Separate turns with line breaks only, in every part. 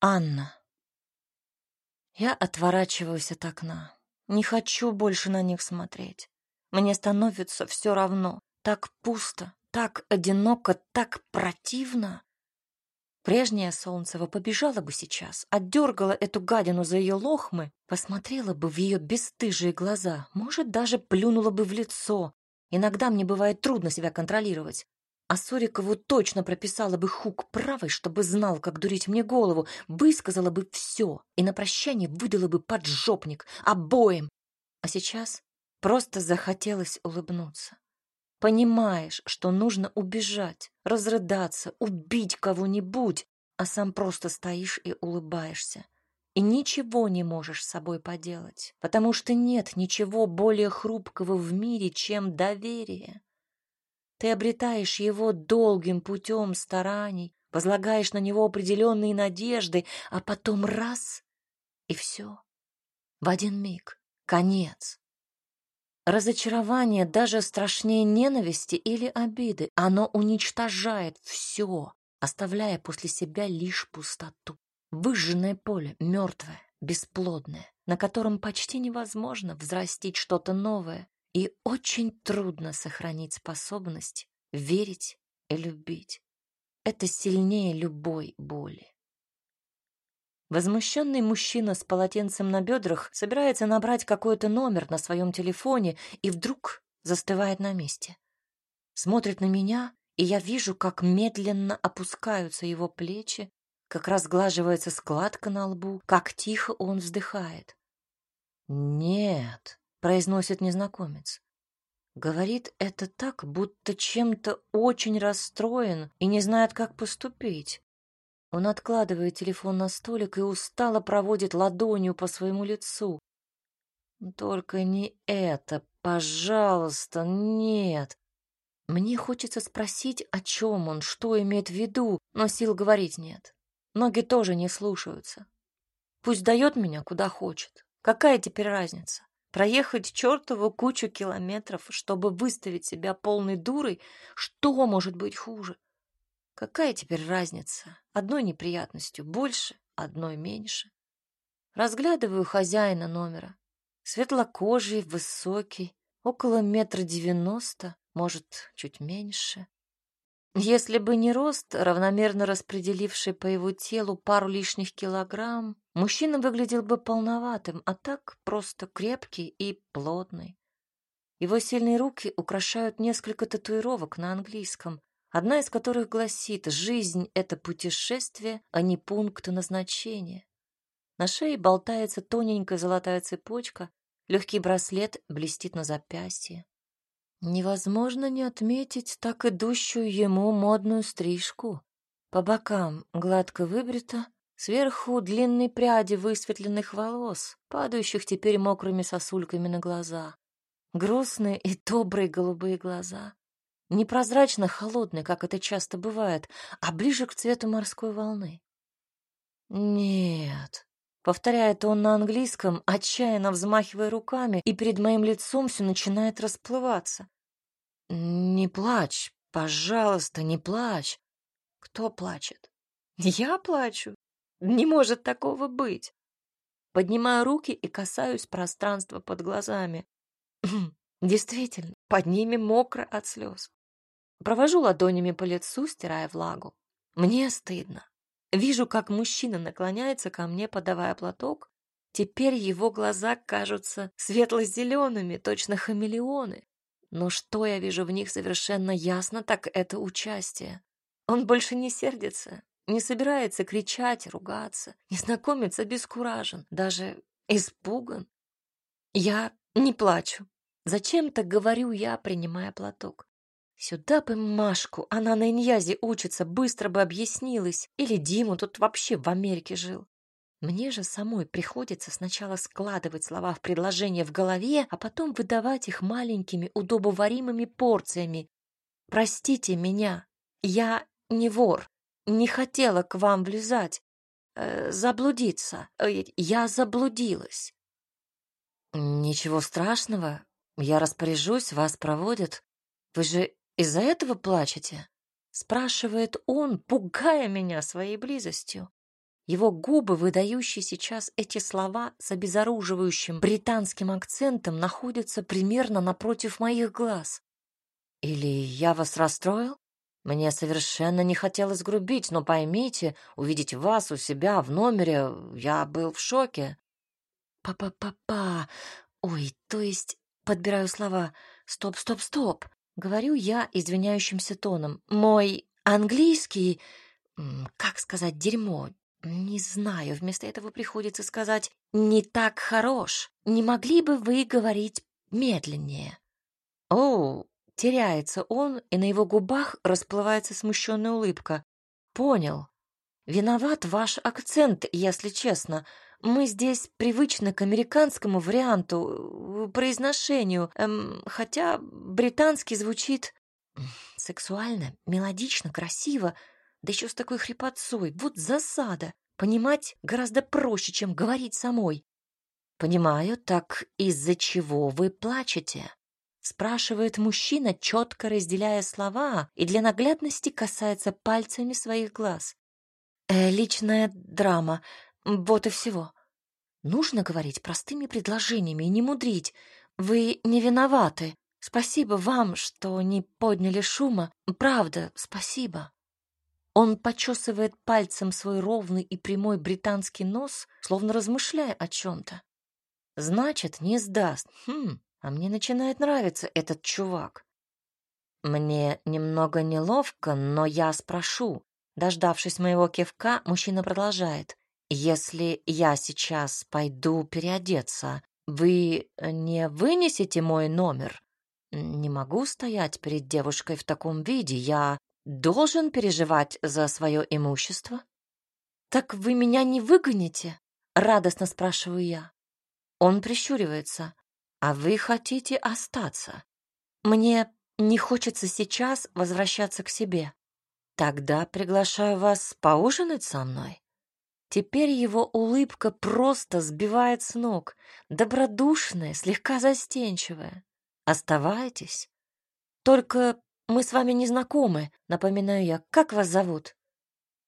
Анна. Я отворачиваюсь от окна. Не хочу больше на них смотреть. Мне становится все равно. Так пусто, так одиноко, так противно. Прежнее Солнцева побежала бы сейчас, отдергала эту гадину за ее лохмы, посмотрела бы в ее бесстыжие глаза, может, даже плюнула бы в лицо. Иногда мне бывает трудно себя контролировать. А Сорикову точно прописала бы хук правой, чтобы знал, как дурить мне голову, высказала бы все и на прощание выдала бы поджопник обоим. А сейчас просто захотелось улыбнуться. Понимаешь, что нужно убежать, разрыдаться, убить кого-нибудь, а сам просто стоишь и улыбаешься. И ничего не можешь с собой поделать, потому что нет ничего более хрупкого в мире, чем доверие. Ты обретаешь его долгим путем стараний, возлагаешь на него определенные надежды, а потом раз — и все. В один миг. Конец. Разочарование даже страшнее ненависти или обиды. Оно уничтожает все, оставляя после себя лишь пустоту. Выжженное поле, мертвое, бесплодное, на котором почти невозможно взрастить что-то новое, и очень трудно сохранить способность верить и любить. Это сильнее любой боли. Возмущенный мужчина с полотенцем на бедрах собирается набрать какой-то номер на своем телефоне и вдруг застывает на месте. Смотрит на меня, и я вижу, как медленно опускаются его плечи, как разглаживается складка на лбу, как тихо он вздыхает. «Нет», произносит незнакомец. Говорит это так, будто чем-то очень расстроен и не знает, как поступить. Он откладывает телефон на столик и устало проводит ладонью по своему лицу. Только не это, пожалуйста, нет. Мне хочется спросить, о чем он, что имеет в виду, но сил говорить нет. Ноги тоже не слушаются. Пусть дает меня куда хочет. Какая теперь разница? Проехать чертову кучу километров, чтобы выставить себя полной дурой, что может быть хуже? Какая теперь разница? Одной неприятностью больше, одной меньше. Разглядываю хозяина номера. Светлокожий, высокий, около метра девяносто, может, чуть меньше. Если бы не рост, равномерно распределивший по его телу пару лишних килограмм, мужчина выглядел бы полноватым, а так просто крепкий и плотный. Его сильные руки украшают несколько татуировок на английском, одна из которых гласит «Жизнь — это путешествие, а не пункт назначения». На шее болтается тоненькая золотая цепочка, легкий браслет блестит на запястье. Невозможно не отметить так идущую ему модную стрижку. По бокам гладко выбрито, сверху длинные пряди высветленных волос, падающих теперь мокрыми сосульками на глаза. Грустные и добрые голубые глаза. Непрозрачно холодные, как это часто бывает, а ближе к цвету морской волны. Нет, Повторяет он на английском, отчаянно взмахивая руками, и перед моим лицом все начинает расплываться. «Не плачь, пожалуйста, не плачь». «Кто плачет?» «Я плачу? Не может такого быть». Поднимаю руки и касаюсь пространства под глазами. Действительно, под ними мокро от слез. Провожу ладонями по лицу, стирая влагу. Мне стыдно. Вижу, как мужчина наклоняется ко мне, подавая платок. Теперь его глаза кажутся светло-зелеными, точно хамелеоны. Но что я вижу в них совершенно ясно, так это участие. Он больше не сердится, не собирается кричать, ругаться. Незнакомец обескуражен, даже испуган. Я не плачу. Зачем-то говорю я, принимая платок. Сюда бы Машку, она на Иньязе учится, быстро бы объяснилась. Или Диму тут вообще в Америке жил. Мне же самой приходится сначала складывать слова в предложение в голове, а потом выдавать их маленькими удобоваримыми порциями. Простите меня, я не вор, не хотела к вам влезать, э, заблудиться. Э, я заблудилась. Ничего страшного, я распоряжусь, вас проводят. Вы же из-за этого плачете? Спрашивает он, пугая меня своей близостью. Его губы, выдающие сейчас эти слова с обезоруживающим британским акцентом, находятся примерно напротив моих глаз. Или я вас расстроил? Мне совершенно не хотелось грубить, но поймите, увидеть вас у себя в номере, я был в шоке. Па-па-па-па. Ой, то есть, подбираю слова. Стоп, стоп, стоп. Говорю я извиняющимся тоном. Мой английский, как сказать, дерьмо. Не знаю, вместо этого приходится сказать «не так хорош». Не могли бы вы говорить медленнее? О, теряется он, и на его губах расплывается смущенная улыбка. Понял. Виноват ваш акцент, если честно. Мы здесь привычны к американскому варианту, э, произношению, эм, хотя британский звучит сексуально, мелодично, красиво, да еще с такой хрипотцой. Вот засада. Понимать гораздо проще, чем говорить самой. Понимаю, так из-за чего вы плачете? спрашивает мужчина, четко разделяя слова и для наглядности касается пальцами своих глаз. Э, личная драма. Вот и всего. Нужно говорить простыми предложениями и не мудрить. Вы не виноваты. Спасибо вам, что не подняли шума. Правда, спасибо. Он почесывает пальцем свой ровный и прямой британский нос, словно размышляя о чем-то. Значит, не сдаст. Хм, а мне начинает нравиться этот чувак. Мне немного неловко, но я спрошу. Дождавшись моего кивка, мужчина продолжает. Если я сейчас пойду переодеться, вы не вынесете мой номер? Не могу стоять перед девушкой в таком виде. Я должен переживать за свое имущество. Так вы меня не выгоните? Радостно спрашиваю я. Он прищуривается. А вы хотите остаться? Мне не хочется сейчас возвращаться к себе. Тогда приглашаю вас поужинать со мной. Теперь его улыбка просто сбивает с ног, добродушная, слегка застенчивая. Оставайтесь. Только мы с вами не знакомы, напоминаю я. Как вас зовут?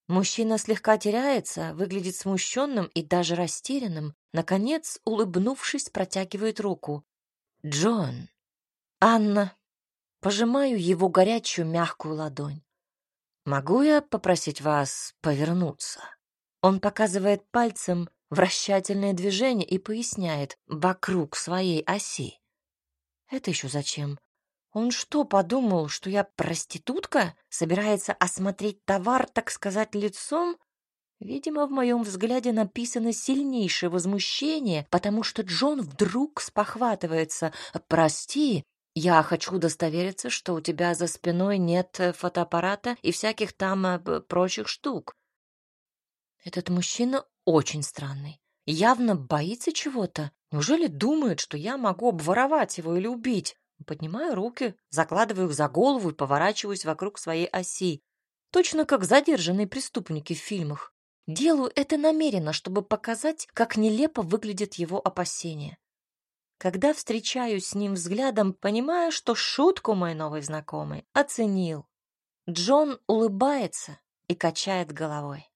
Мужчина слегка теряется, выглядит смущенным и даже растерянным. Наконец, улыбнувшись, протягивает руку. Джон. Анна. Пожимаю его горячую мягкую ладонь. Могу я попросить вас повернуться? Он показывает пальцем вращательное движение и поясняет вокруг своей оси. Это еще зачем? Он что, подумал, что я проститутка? Собирается осмотреть товар, так сказать, лицом? Видимо, в моем взгляде написано сильнейшее возмущение, потому что Джон вдруг спохватывается. «Прости, я хочу удостовериться, что у тебя за спиной нет фотоаппарата и всяких там э, прочих штук. Этот мужчина очень странный. Явно боится чего-то. Неужели думает, что я могу обворовать его или убить? Поднимаю руки, закладываю их за голову и поворачиваюсь вокруг своей оси. Точно как задержанные преступники в фильмах. Делаю это намеренно, чтобы показать, как нелепо выглядят его опасения. Когда встречаюсь с ним взглядом, понимаю, что шутку мой новый знакомый оценил. Джон улыбается и качает головой.